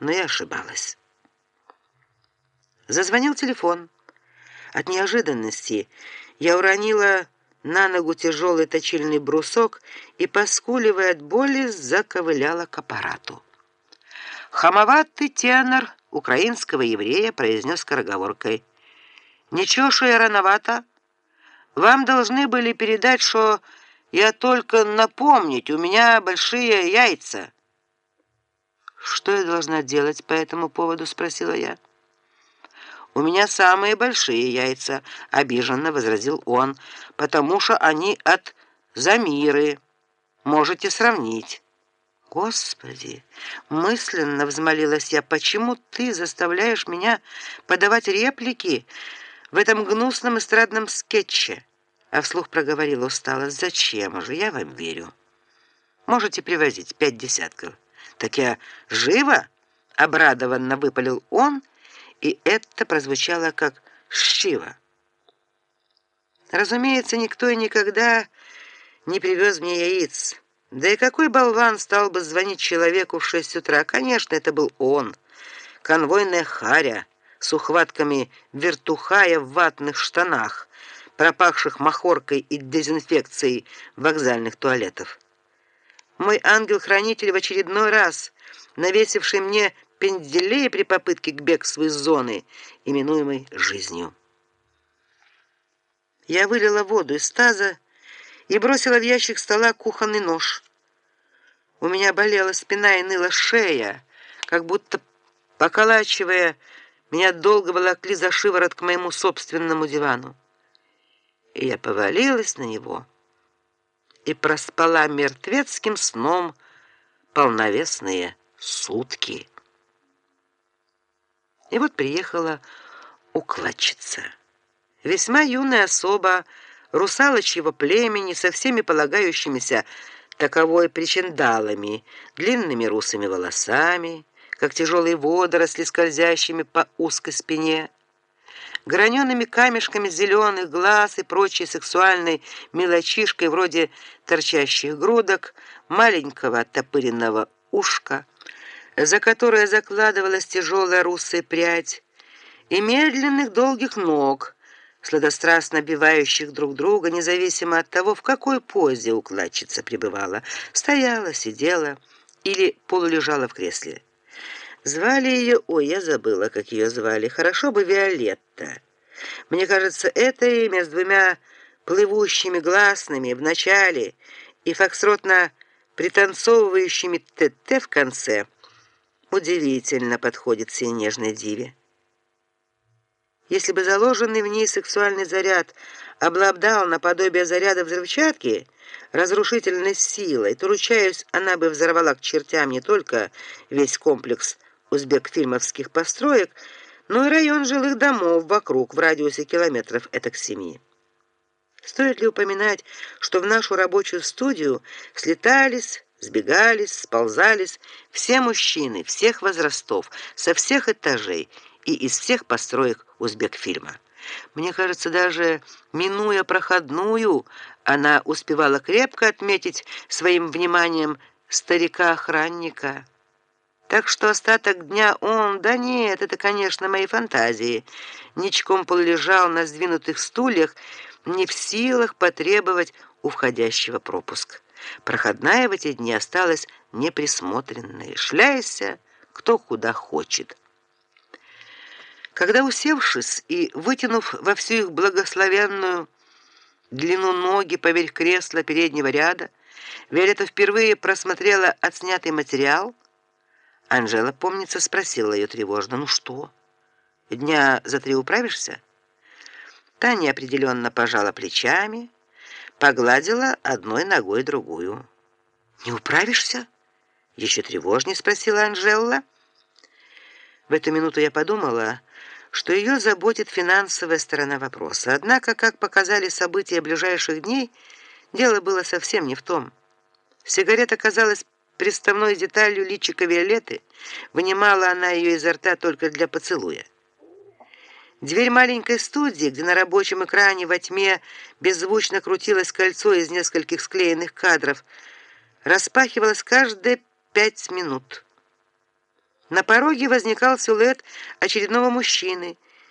но я ошибалась. Зазвонил телефон. От неожиданности я уронила на ногу тяжелый точильный брусок и, поскуливая от боли, заковыляла к аппарату. Хамоватый тенор украинского еврея произнес скороговоркой: "Ничего, что я рановато. Вам должны были передать, что я только напомнить, у меня большие яйца". Что я должна делать по этому поводу, спросила я. У меня самые большие яйца, обиженно возразил он, потому что они от Замиры. Можете сравнить. Господи, мысленно взмолилась я: "Почему ты заставляешь меня подавать реплики в этом гнусном эстрадном скетче?" А вслух проговорила устало: "Зачем же? Я вам верю. Можете привозить пять десятков". Так я живо, обрадованно выпалил он, и это прозвучало как шчиво. Разумеется, никто и никогда не привез мне яиц. Да и какой болван стал бы звонить человеку в шесть утра? Конечно, это был он. Конвойная харя с ухватками вертухая в ватных штанах, пропахших махоркой и дезинфекцией вокзальных туалетов. Мой ангел-хранитель в очередной раз, навесивший мне пенделей при попытке к бегству из зоны, именуемой жизнью. Я вылила воду из таза и бросила в ящик стола кухонный нож. У меня болела спина и ныла шея, как будто поколачивая, меня долго волокли за шиворот к моему собственному дивану. И я повалилась на него и проспала мертвецким сном полновесные сутки. И вот приехала укладчица. Весьма юная особа русалочьего племени со всеми полагающимися таковой причиндалами, длинными русыми волосами, как тяжелые водоросли, скользящими по узкой спине, гранеными камешками зеленых глаз и прочей сексуальной мелочишкой вроде торчащих грудок, маленького оттопыренного ушка, за которое закладывалась тяжелая русая прядь, и медленных долгих ног, сладострастно бивающих друг друга, независимо от того, в какой позе укладчица пребывала, стояла, сидела или полулежала в кресле. Звали ее, ой, я забыла, как ее звали. Хорошо бы Виолетта. Мне кажется, это имя с двумя плывущими гласными в начале и фокстротно пританцовывающими т-т в конце удивительно подходит сей нежной диве. Если бы заложенный в ней сексуальный заряд обладал наподобие заряда взрывчатки, разрушительной силой, то ручаюсь, она бы взорвала к чертям не только весь комплекс узбек-фильмовских построек, но и район жилых домов вокруг в радиусе километров этак семи. Стоит ли упоминать, что в нашу рабочую студию слетались, сбегались, сползались все мужчины всех возрастов, со всех этажей и из всех построек узбекфильма. Мне кажется, даже минуя проходную, она успевала крепко отметить своим вниманием старика-охранника. Так что остаток дня он, да нет, это, конечно, мои фантазии, ничком полулежал на сдвинутых стульях, не в силах потребовать у входящего пропуск. Проходная в эти дни осталась неприсмотренной, шляйся кто куда хочет. Когда усевшись и вытянув во всю их благословенную длину ноги поверх кресла переднего ряда, Виолетта впервые просмотрела отснятый материал, Анжела, помнится, спросила ее тревожно: "Ну что? Дня за три управишься?" Таня неопределенно пожала плечами, погладила одной ногой другую. "Не управишься?" еще тревожнее спросила Анжела. В эту минуту я подумала, что ее заботит финансовая сторона вопроса. Однако, как показали события ближайших дней, дело было совсем не в том. Сигарета казалась приставной деталью личика Виолетты, вынимала она ее изо рта только для поцелуя. Дверь маленькой студии, где на рабочем экране во тьме беззвучно крутилось кольцо из нескольких склеенных кадров, распахивалась каждые пять минут. На пороге возникал силуэт очередного мужчины,